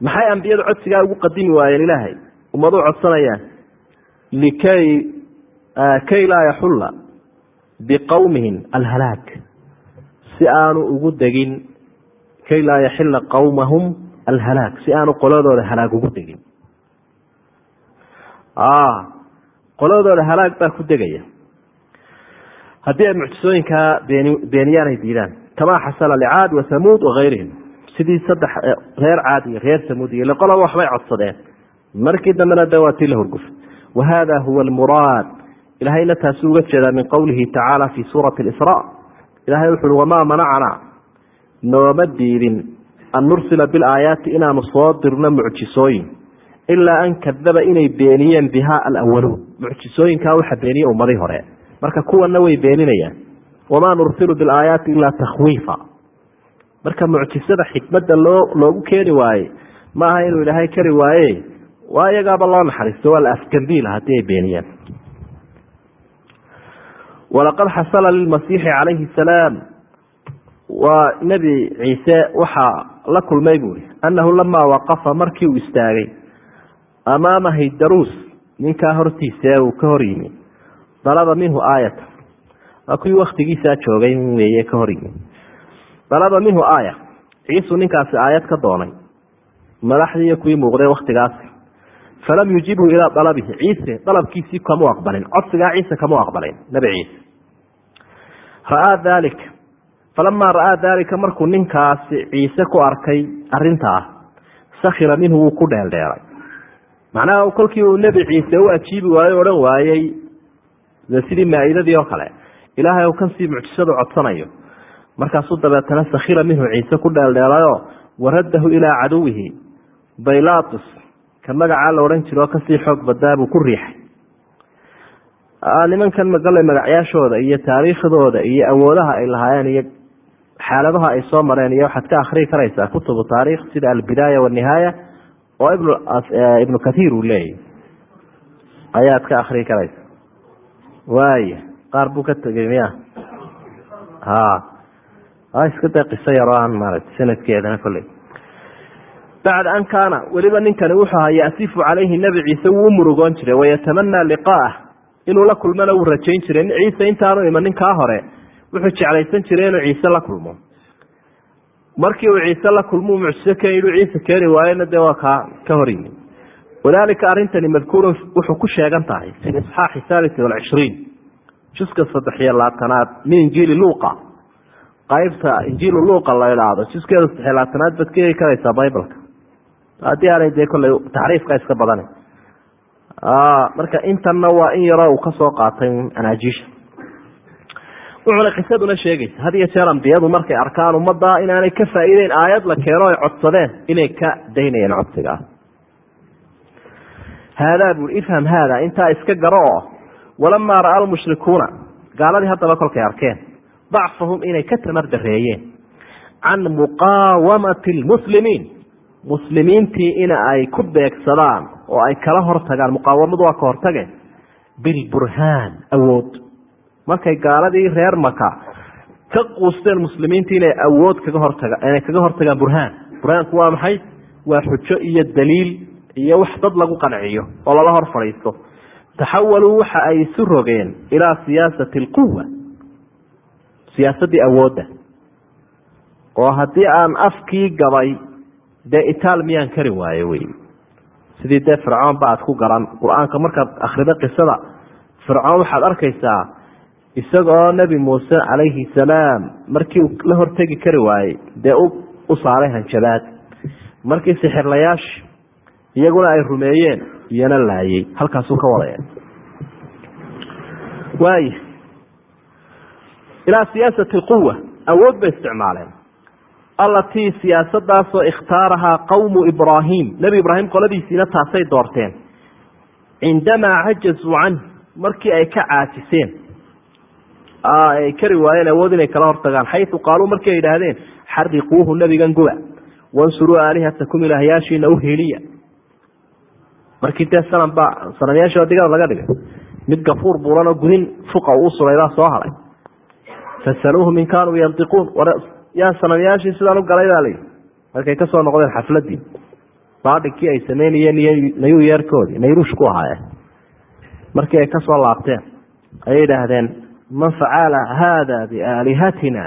maxay ambiyadu codsigaa ugu qadimi waayeen ilaahay? Ummaduhu codsanayaan. Likay kay laa yaxulla biqowmihim alhalaag si aanu ugu degin kay laa yaxila qowmahum alhalaag si aanu qoladooda halaag ugu degin. Qoladooda halaag baa ku degaya. Haddii ay mucjisooyinkaa been beeniyaan ay diidaan. Kamaa xasala licaad wa hamuud wagayrihim sidii saddex reer caad iyo reer samuud iyo qolaba waxbay codsadeen. Markii dambena de waa tii la hurgufay. Wa huwa almuraad. Ilahayna taasuu uga jeedaa min qowlihi tacaala fi suurati isra ilahay wuxu ui wamaa manacana? Nooma diidin. An nursila bilaayaati inaanu soo dirno mucjisooyin. Ilaa an kadaba inay beeniyeen biha alawaluun mucjisooyinkaa waxa beeniye ummadii hore. Marka kuwana way beeninayaan. Wamaa nursilu bilaayaati ilaa takhwiifa marka mucjisada xikmada loo loogu keeni waaye maaha inuu ilaahay kari waaye? Waa iyagaaba loo naxariisto waa la afgambiila haddii ay beeniyaan. Walaqad xasala lilmasiixi calayhi salaam. Waa nebi ciise waxaa la kulmay buuri annahu lamaa waqafa markii uu istaagay amaama haydaruus ninkaa hortiisa ee uu ka hor yimi. Dalaba minhu aayata waa kuwii waktigiisaa joogay weye ka hor yimi dalaba minhu aaya. Ciisu ninkaasi aayad ka doonay. Madaxdii iyo kuwii muuqdee waktigaasi falam yujibhu ilaa dalabihi ciise dalabkiisii kamu aqbalin. Codsigaa ciise kamu aqbalin. Nebi ciise. Ra'aa daalika falamaa ra'aa daalika markuu ninkaasi ciise ku arkay arintaa sakhira minhu wuu ku dheeldheelay macnaha kolkii uu nebi ciise u ajiibi waayo odhan waayey sidii maa-idadii oo kale ilaahay uu kansii mucjisadu codsanayo markaasuu dabeetana sakhira minhu ciise ku dheeldheelayoo waraddahu ilaa caduwihi. Baylatus ka magacaa la odhan jiro ka sii xoog badaa buu ku riixay nimankan magale magacyaashooda iyo taariikhdooda iyo awoodaha ay lahaayeen iyo xaaladaha ay soo mareen iyo waxaad ka akrii karaysaa kutubu taarikh sida albidaaya wanihaaya oo ibn ibnu kathiir uu leeyahy ayaad ka akrii karaysa waaya qaar buu ka tegay miya ha iska da qiso yaroo maarata sanadkeedana kolley. Bacda an kaana weliba ninkani wuxuu ahaa yasifu calayhi nebi ciise wuu u murugoon jiray wayatamanaa liqaa'ah inuu la kulmana wuu rajayn jiray. Ciise intaanu iman ninkaa hore wuxuu jeclaysan jiray inuu ciise la kulmo. Markii uu ciise la kulmou mucjiso keeniduu ciise keeni waayena dee waa kaa ka hor yimi wadaalika arrintani madkuurun wuxuu ku sheegan tahay fi isxaaxi thalith walcishriin juska saddex iyo labaatanaad min injiili luuqa qaybta injiilu luuqa la idhaahdo iyo labaatanaad baad ka heli karaysaa bibleka. Haddii aanay dee kolley taxriifka iska badana marka intanna waa in yaroo uu ka soo qaatay anaajiisha. Wuxuuna qisaduna sheegaysa had iyo jeer ambiyadu markay arkaan ummadda inaanay ka faa'iideyn aayad la keeno ay codsadeen inay ka daynayeen codsigaa haadaa bui ifham haada intaa iska garo oo walamaa ra'a almushrikuuna. Gaaladii haddaba kolkay arkeen dacfahum inay ka tamar dareeyeen. Can muqaawamati lmuslimiin muslimiintii in ay ku beegsadaan oo ay kala hortagaan muqaawamadu waa ka hortage bilburhaan awood. Markay gaaladii reer maka ka quusteen muslimiintii inay awood kaga hortaga inay kaga hortagaan burhaan. Burhaanku waa maxay? Waa xujo iyo daliil iyo wax dad lagu qanciyo oo lala hor fadhiisto taxawaluu waxa ay isu rogeen ilaa siyaasati alquwa siyaasaddii awoodda oo haddii aan afkii gabay dee itaal miyaan kari waayo wey? Sidii dee fircoon ba aad ku garan. Qur'aanka markaad akhrido qisada fircoon waxaad arkaysaa isagoo nebi muuse calayhi salaam markii la hortegi kari waayey dee u saaray hanjabaad. Markii sixirlayaashi iyaguna ay rumeeyeen iyona laayey halkaasuu ka wadaya waay ilaa siyaasati quwa awood bay isticmaaleen. Allatii siyaasadaasoo ikhtaarahaa qawmu ibraahim nebi ibraahim qoladiisiina taasay doorteen. Cindamaa cajazuu canh markii ay ka caajiseen. Ay kari waayeen awood inay kala hortagaan xayu qaaluu markii ay yidhaahdeen xariquuhu nebigan guba wansuruu aalihatakum ilaahyaashiina u heliya. Markii dee sanam baa sanamyaashii digada laga dhigay mid gafuur buulanoo gudin fuqa uu sugay baa soo haray fasaluuhum in kaanuu yantiquun. Yaa sanamyaashii sidaan u galay baa layihi markay ka soo noqdeen xafladii baadhigkii ay sameynayeen nayuu yeerkoodii nayruush ahaayeen. Markii ay ka soo laabteen ayay idhaahdeen man facala haada biaalihatina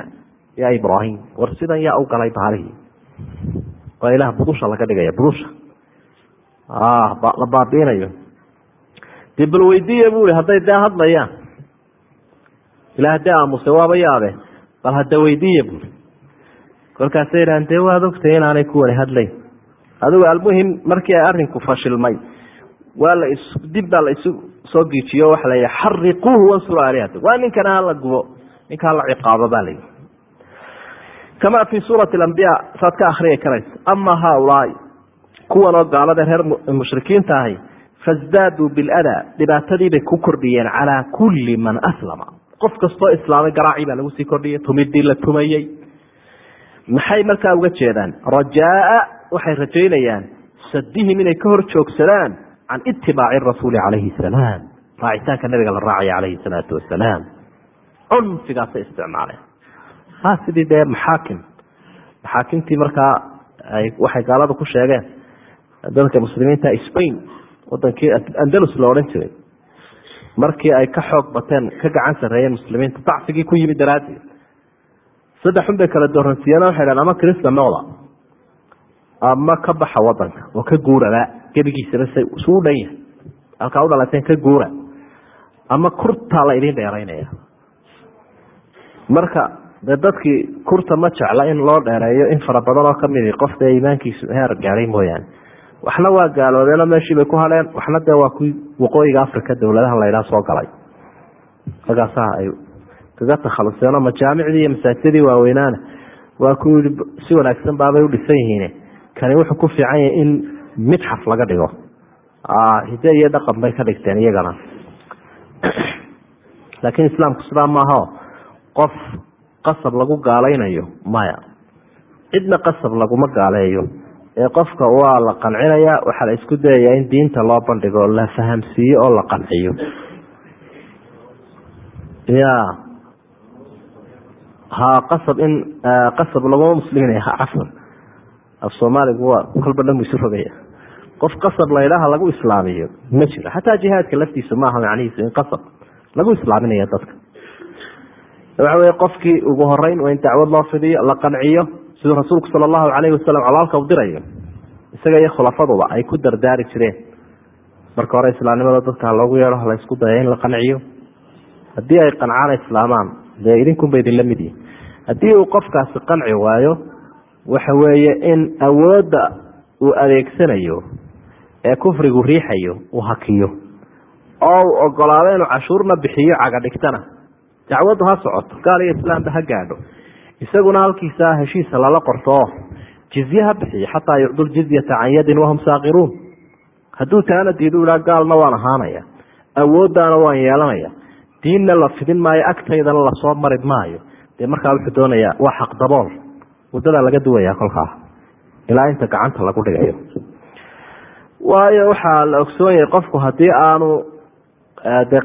ya ibraahim. War sidan yaa u galay baalihii? Waa ilaah budusha laga dhigaya budusha la baabiinayo. Dee bal weydiiya bu i hadday dee hadlayaan ilaa haddii aamuse waaba yaabe bal hadda weydiiya buuri kolkaasay idhahan dee waad ogtay inaanay ku wada hadlayn adigu almuhim markii ay arinku fashilmay waa la is dib baa la isu soo giijiyo waxa la yidhi xariquuhu wansuru alihata waa ninkana hala gubo ninka hala ciqaabo baa la yidhi. Kama fi suurati alambiya saad ka akhriyi karaysa ama haaulaai kuwan oo gaalada reer mushrikiinta ahi fasdaaduu biladaa dhibaatadiibay ku kordhiyeen calaa kulli man aslama qof kastoo islaamay garaacii baa lagu sii kordhiyay tumidii la tumayey. Maxay markaa uga jeedaan? Rajaaa waxay rajaynayaan sadihim inay ka hor joogsadaan can itibaaci rasuuli calayhi salaam. Raacitaanka nabiga la raacaya calayhi salaatu wasalaam. Cunfigaasay isticmaaleen. Ha sidii dee maxaakim. Maxaakimtii markaa ay waxay gaalada ku sheegeen. Dalka muslimiinta spain wadankii andalus lo odhan jiray markii ay ka xoog bateen ka gacan sarreeyeen muslimiinta dacfigii ku yimid daraaddeed. Saddexun bay kala dooransiiyeen waxay dhahan ama crista noqda ama ka baxa wadanka oo ka guuraba gebigiisaba s isu u dhan yahay. Halkaa u dhalateen ka guura. Ama kurtaa la idin dheeraynaya marka de dadkii kurta ma jecla in loo dheereeyo in fara badan oo kamidi qof dee iimaankiisu heer gaaday mooyaane waxna waa gaaloodeenoo meeshii bay ku hadheen waxna dee waa kuwii waqooyiga africa dowladaha laydhaa soo galay. Markaasaa ay kaga takhaluseenoo majaamicdii iyo masaajidadii waaweynaana waa ku yii si wanaagsan baabay udhisan yihiin kani wuxuu ku fiican yahay in midxaf laga dhigo. Hide iyo dhaqan bay ka dhigteen iyagana. Laakiin islaamku sidaa maaha qof qasab lagu gaalaynayo maya. Cidna qasab laguma gaaleeyo ee qofka waa la qancinaya waxaa la isku dayayaa in diinta loo bandhigo la fahamsiiyo oo la qanciyo. Ya. Ha qasab in qasab laguma musliminaya ha cafwan af soomaaligu waa kolba dhan bu isu rogaya qof qasab laydhaha lagu islaamiyo ma jiro. Xataa jihaadka laftiisu maaha macnihiisu in qasab lagu islaaminayo dadka. Waxa wey qofkii ugu horeyn waa in dacwad loo fidiyo la qanciyo siduu rasuulku sala allahu calayhi wasalam colaalka u dirayo isaga iyo khulafaduba ay ku dardaari jireen. Marka hore islaamnimada dadka loogu yeedho la isku daya in la qanciyo. Haddii ay qancaan islaamaan dee idinkunba idinla mid yihiin haddii uu qofkaasi qanci waayo waxa weeye in awoodda uu adeegsanayo ee kufrigu riixayo uu hakiyo. Oo uu ogolaado inuu cashuurna bixiyo caga dhigtana dacwaddu ha socoto gaal iyo islaamba ha gaadho isaguna halkiisa heshiisa lala qorto. Oo jizye ha bixiyo xataa yucdu ljizyata can yadin wahum saakiruun hadduu taana diidu ihaa gaalna waan ahaanaya awooddaana waan yeelanaya. Diinna la fidin maayo agtaydana la soo mari maayo. Dee markaa wuxuu doonayaa waa xaqdabool waddadaa laga duwaya kolkaa. Ilaa inta gacanta lagu dhigayo. Waayo waxaa la ogsoon yahay qofku haddii aanu de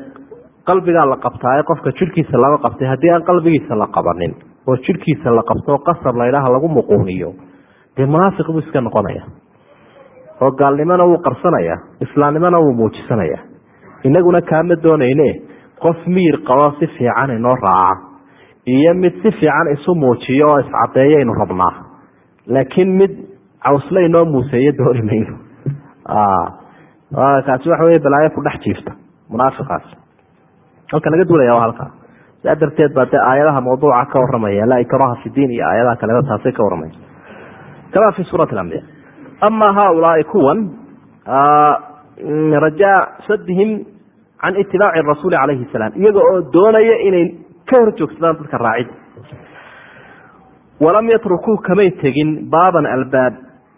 qalbigaa la qabtaaye qofka jirhkiisa lama qabtay haddii aan qalbigiisa la qabanin oo jirhkiisa la qabto qasab laydhaha lagu muquuniyo dee munaafiq buu iska noqonaya. Oo gaalnimona wuu qarsanaya islaamnimona wuu muujisanaya. Inaguna kaama doonayne qof miir qabo si fiican inoo raaca. Iyo mid si fiican isu muujiyo oo iscadeeyaynu rabnaa. Laakiin mid cawsle inoo muuseeyo dooni mayno. Kaasi waxa wey balaayo ku dhex jiifta munaafiqaas. Halka laga duulaya halkaa saa darteed baa dee aayadaha mawduuca ka waramaya laa ikraha fi diin iyo aayadaha kaleba taasay ka waramaya kama fi suurati alambiya ama haaulaai kuwan rajaa sadihim can itibaaci rasuuli calayhi salaam iyaga oo doonaya inay ka hor joogsadaan dadka raacida walam yatrukuu kamay tegin baaban albaab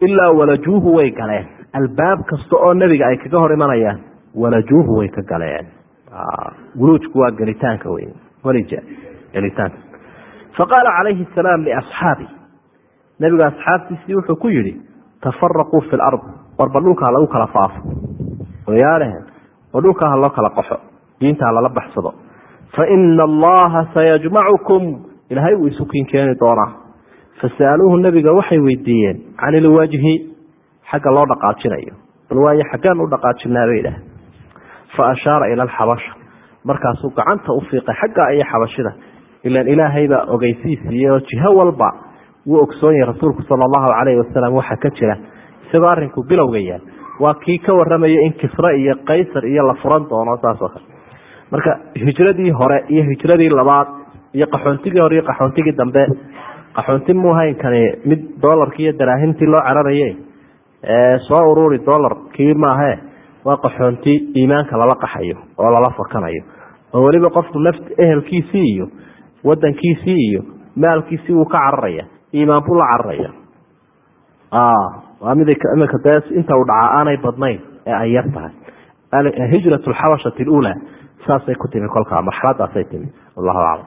ilaa walajuuhu way galeen. Albaab kasta oo nebiga ay kaga hor imanayaan walajuuhu way ka galeen. Wuluujku waa gelitaanka wey walija gelitaanka faqaala calayhi asalaam liasxaabi nebigu asxaabtiisii wuxuu ku yihi tafaraquu fi lard warba dhulkaa lagu kala faafo. Oyaadhaheen oo dhulkaa ha kala qaxo diinta ha lala baxsado. Fa allaha sayajmacukum. Ilaahay wuu isu kiin keeni doonaa. Fasa'aluuhu nebiga waxay weydiiyeen can ilwajhi xagga loo dhaqaajinayo. Bal waayo xaggaan u dhaqaajinaa bay idhaah fa ashaara ila alxabasha markaasuu gacanta u fiiqay xaggaa iyo xabashida. Ilan ilaahaybaa ogeysiisiiye oo jiho walba wuu ogsoon yahay rasuulku sala allahu calayhi wasalam waxa ka jira. Isagoo arrinku bilowga waa kii ka waramaya in kisre iyo kaysar iyo la furan doono saasoo kale. Marka hijradii hore iyo hijradii labaad iyo qaxoontigii hore iyo qaxoontigii dambe qaxoonti muuhaynkani mid dolarkii iyo daraahimtii loo cararaye soo ururi dolarkii maahe waa qaxoonti iimaanka lala qaxayo oo lala fakanayo oo weliba qofku naf ehelkiisii iyo wadankiisii iyo maalkiisii wuu ka cararaya iimaan buu la cararaya. Imika dee inta uu dhacaa aanay badnayn ee ay yar tahay. Hijrat lxabashati lula saasay ku timi kolkaa marxaladaasay timi wallahu aclam